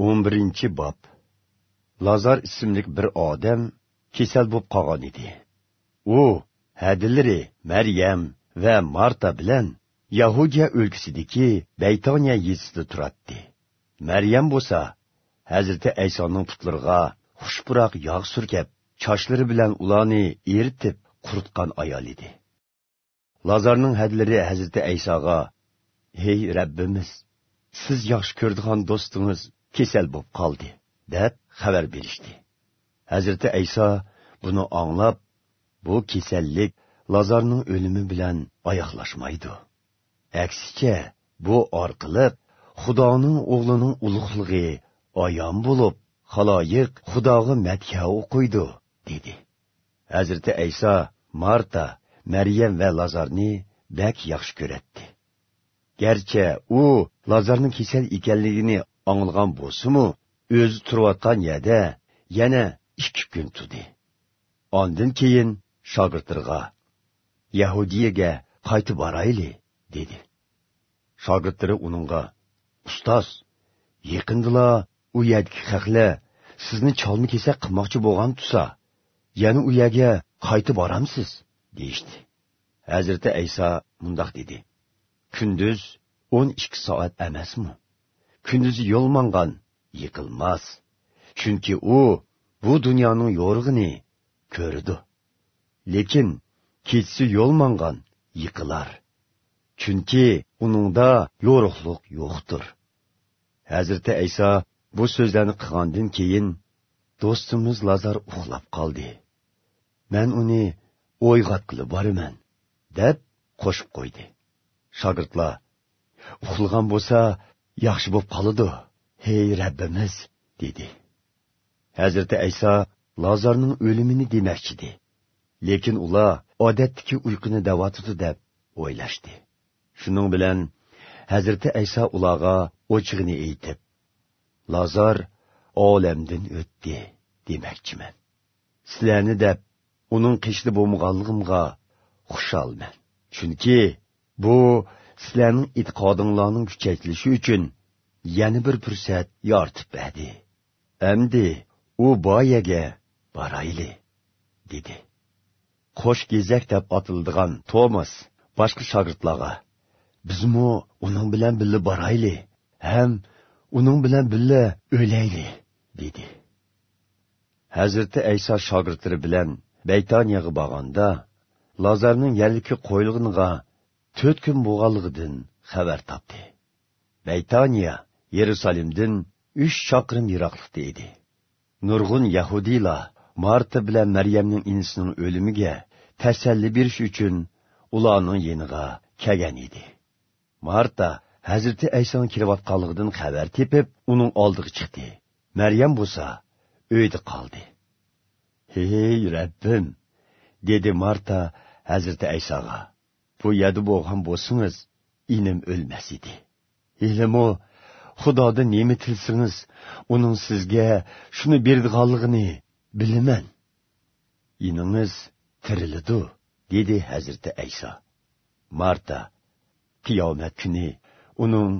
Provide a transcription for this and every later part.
11 bob. Lazar ismlik bir odam kasal bo'lib qolgan edi. U hadillari maryam va marta bilan yahudiya o'lkasidagi baytoniya yezisida turardi. maryam bo'lsa hazrati aysoning putlariga xushpuroq yog' surkab chochlari bilan ularni eritib quritgan ayol edi. Lazarning hadlari hazrati aysoga hey rabbimiz siz yaxshi ko'rdigan do'stingiz kasal bo'lib qoldi deb xabar berishdi. Hazrati ayso buni anglab bu kasallik lazarning o'limi bilan oyoqlashmaydi. Aksicha bu orqali xudoning o'g'lining ulug'lig'i ayon bo'lib xaloyiq xudoga madha o'qiydi dedi. Hazrati ayso marta maryam va lazarni bak yaxshi ko'ratdi. Garchi u lazarning kasal ekanligini anglagan bo'lsimu o'zi turayotgan yerda yana ikki kun turdi ondan keyin shogirdlarga yahudiyaga qaytib borayli dedi shogirdlari uningga ustoz yaqindila u yerdagi haqlar sizni cholmi kesak qilmoqchi bo'lgan tusa yana u yerga qaytib boramsiz deyishdi hazrati ayso mundoq dedi kunduz o'n ikki soat emasmi kunduzi yo'l mangan yiqilmas chunki u bu dunyoning yo'rig'ini ko'rdi lekin kechsi yo'l mangan yiqilar chunki uningda yo'riqliq yo'qdir hazrati ayso bu so'zlarni qilgandan keyin do'stimiz lazar uxlab qoldi man uni o'yg'atqili boraman deb qo'shib qo'ydi shogirdlar uxlagan bo'lsa yaxshi bo'lib qoladi hey rabbimiz dedi. Hazrati ayso lazarning o'limini demoqchidi lekin ular odatdagi uyquni davotidi deb o'ylashdi. Shuning bilan hazrati ayso ularga o'chig'ini aytib lazar olamdan o'tdi demoqchiman. Sizlarni deb uning qishli bo'lmaganligimga xushalman chunki bu sizlarning e'tiqodinglarning kuchaytilishi uchun yana bir fursat yoritib berdi. Amdi u boyaga borayli dedi. Qo'sh gezak deb otildigan tomas boshqa shogirdlarga bizmu uning bilan birga borayli ham uning bilan birga o'layli? dedi. Hazrati ayso shogirdlari bilan baytoniyaga borganda lazarning yalliki qo'yilg'iniga to'rt kun bo'lganligidan xabar topdi. Baytoniya yerusalimdan uch chaqirim yiroqlikda edi. Nurg'un yahudiylar marta bilan maryamning inisining o'limiga tasalli berish uchun ularning yeniga kelgan edi. Marta hazrati aysoning kelayotganligidan xabar tepib uning oldiga chiqdi. Maryam bo'lsa uyda qoldi. Hey rabbim dedi marta hazrati aysoga bu yerda bo'lgan bo'lsangiz inim o'lmas edi ilmu xudoda nima tilsangiz uning sizga shuni berdiganligini bilaman iningiz tirilidu dedi hazrati ayso marta qiyomat kuni uning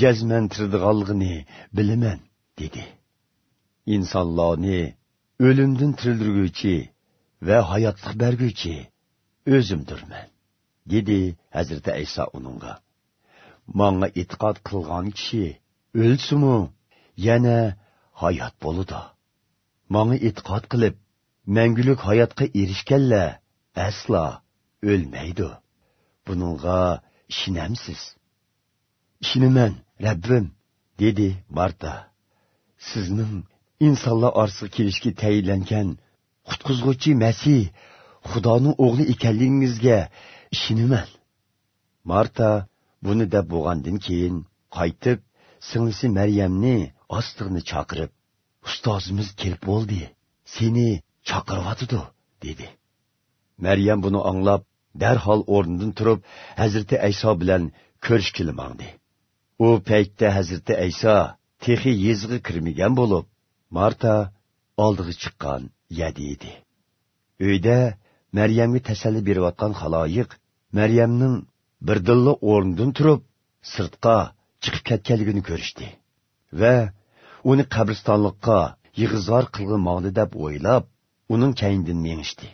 jazman tirdiganligini bilaman dedi insonlarni o'limdan tirildirguvchi va hayotlik berguvchi o'zimdirman dedi hazrati Isa uningga manga e'tiqod qilgan kishi o'lsimu yana hayot bo'ludi manga e'tiqod qilib mangulik hayotga erishganlar aslo o'lmaydi buningga ishonamsiz ishinaman rabbim dedi marta. Sizning insonlar orasiga kelishga tayinlangan qutquzguchi masih xudoning o'g'li ekanligingizga ishinaman marta buni deb bo'lgandan keyin qaytib singlisi maryamni ostig'ni chaqirib ustozimiz kelib bo'ldi seni chaqiryotidi dedi. Maryam buni anglab darhol o'rnidan turib hazrati ayso bilan ko'rishgili mangdi u paytda hazrati ayso texi yezg'i kirmagan bo'lib marta oldiga chiqqan yadi edi. Uyda maryamga tasalli berayotgan xaloyiq maryamning birdilla o'rnidan turib sirtqa chiqib ketganligini ko'rishdi va uni qabristonlikqa yig'izor qilg'imoqdi deb o'ylab uning kaynidan mengishdi.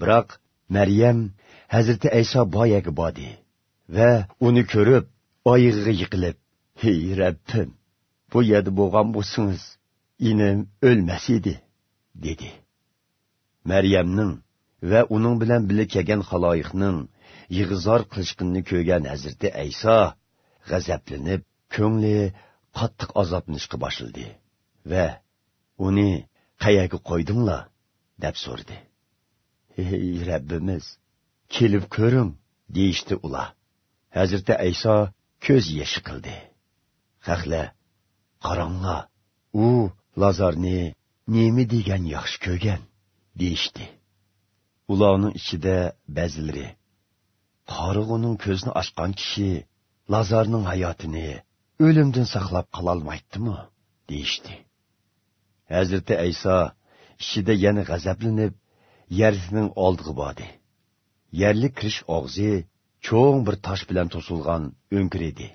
Biroq maryam hazrati ayso boyaga bordi va uni ko'rib oyig'iga yiqilib hey rabbim bu yerda bo'lgan bo'lsingiz inim o'lmas edi dedi. Maryamning va uning bilan birga kelgan haloyiqning yig'izor qilishqinni ko'rgan hazrati ayso g'azablanib ko'ngli qattiq azoblanishga boshildi va uni qayaga qo'ydinglar? deb so'radi. Ey rabbimiz kelib ko'ring deyishdi ular. Hazrati ayso ko'z yeshi qildi. Haqla qaranglar u lazarni nemi degan yaxshi ko'rgan? deyishdi. Ularning ichida ba'zilari. Qorig'uning ko'zni ochgan kishi lazarning hayotini o'limdan saqlab qololmaydimi deyishdi. Hazrati ayso ichida yana g'azablanib yerning oldiga bordi. Yerli kirish og'zi cho'ng bir tosh bilan to'silgan o'nkir edi.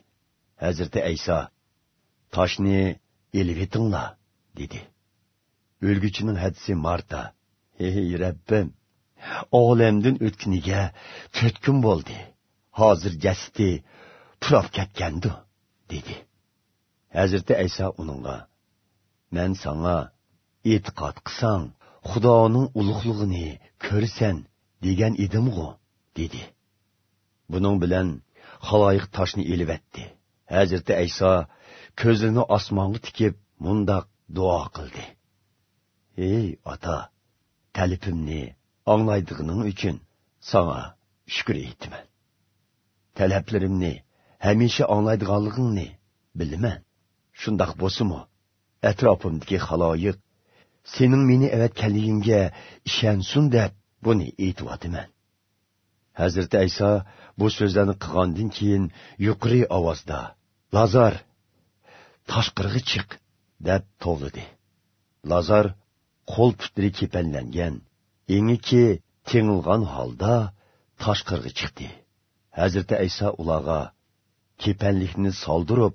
Hazrati ayso toshni elvetinglar dedi. O'lguchining hadisi marta ey rabbim olamdan o'tguniga to'rt kun bo'ldi. Hozir jasdi purab ketgandu dedi. Hazrati ayso uningga man sanga e'tiqod qilsang xudoning ulug'lig'ini ko'rsan degan edimg'u dedi. Buning bilan haloyiq toshni elibatdi hazrati ayso ko'zini osmonga tikib mundoq duo qildi. Ey ota talipimni anglaydiganing uchun sana shukur aytaman talablarimni hamisha anglaydiganligingni bilaman shundoq bo'lsimi atrofimdagi haloyiq sening meni avatganligingga ishonsin deb buni aytyotiman hazrati ayso bu so'zlarni qilgandan keyin yuqori ovozda lazar tashqariga chiq deb tovladi lazar qo'l putlari kepanlangan engiki tengilgan holda tashqariga chiqdi hazrati ayso ularga kepanlikni soldirib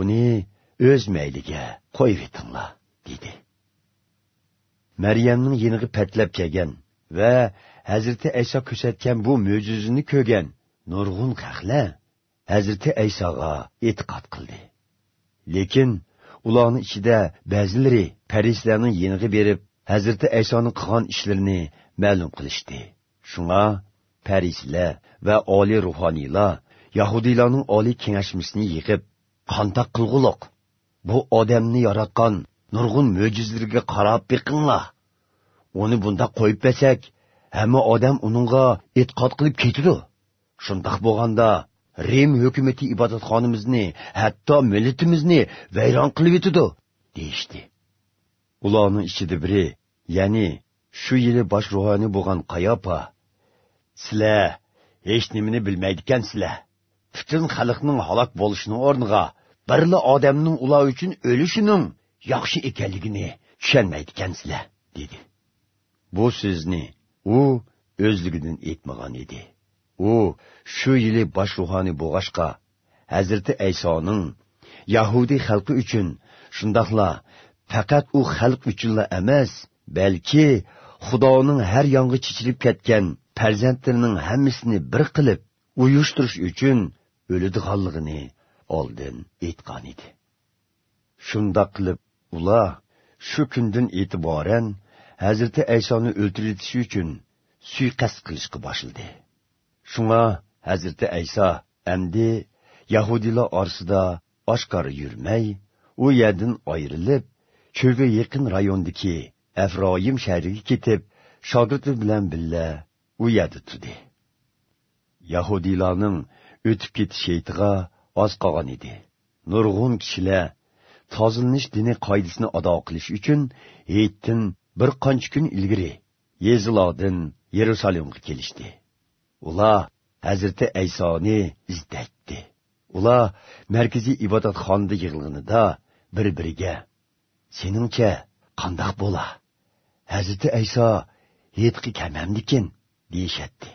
uni o'z mayliga qo'yib dedi maryamning yeniga patlab kelgan va hazrati ayso ko'rsatgan bu mo'jizani ko'rgan nurg'un qahla hazrati aysoga e'tiqod qildi lekin ularni ichida ba'zilari parislarning yeniga berib hazrati aysoning qilgan ishlarini ma'lum qilishdi. Shunga parislar va oliy ruhoniylar yahudiylarning oliy kengashmasini yig'ib qandoq qilg'uliq bu odamni yaratgan nurg'un mo'jizlarga qarab biqinglar uni bunda qo'yib bersak hamma odam uningga e'tiqod qilib ketidi shundoq bo'lganda rim hukumati ibodatxonamizni hatto millatimizni vayron qilib yetidi deyishdi. Ularning ichida biri ya'ni shu yili bosh ruhoniy bo'lgan qayopa sizlar hech nimani bilmaydigansizlar butun xalqning halok bo'lishining o'rniga birla odamning ular uchun o'lishining yaxshi ekanligini tushunmaydigansizlar dedi. Bu so'zni u o'zligidan aytmagan edi. U shu yili bosh ruhoniy bo'g'ashqa hazrati aysoning yahudiy xalqi uchun shundoqla faqat u xalq uchunla emas balki xudoning har yonga chichilib ketgan farzandlarining hammasini bir qilib uyushtirish uchun o'ladiganligini oldin aytgan edi. Shundoq qilib ular shu kundan e'tiboran hazrati aysoni o'ltiritish uchun suiqasd qilishga boshladi. Shunga hazrati ayso amdi yahudiylar orasida oshkora yurmay u yerdan ayrilib cho'lga yaqin rayondagi afroyim shahriga ketib shogirdi bilan birga u yerda turdi yahudiylarning o'tib ketish heytiga oz qolgan edi nurg'un kishilar tozilanish dini qoidasini ado qilish uchun heytdan bir qancha kun ilgari yezilodin yerusalimga kelishdi. Ular hazrati aysoni izdatdi. Ular markaziy ibodatxonada yig'ilganida bir biriga seningcha qandoq bo'la? Hazrati ayso yetqi kamamdikin deyishatdi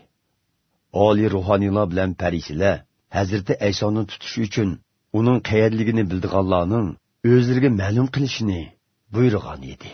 oliy ruhoniylar bilan parisilar hazrati aysoni tutish uchun uning qayerligini bildiganlarning o'zlariga ma'lum qilishini buyurgan edi.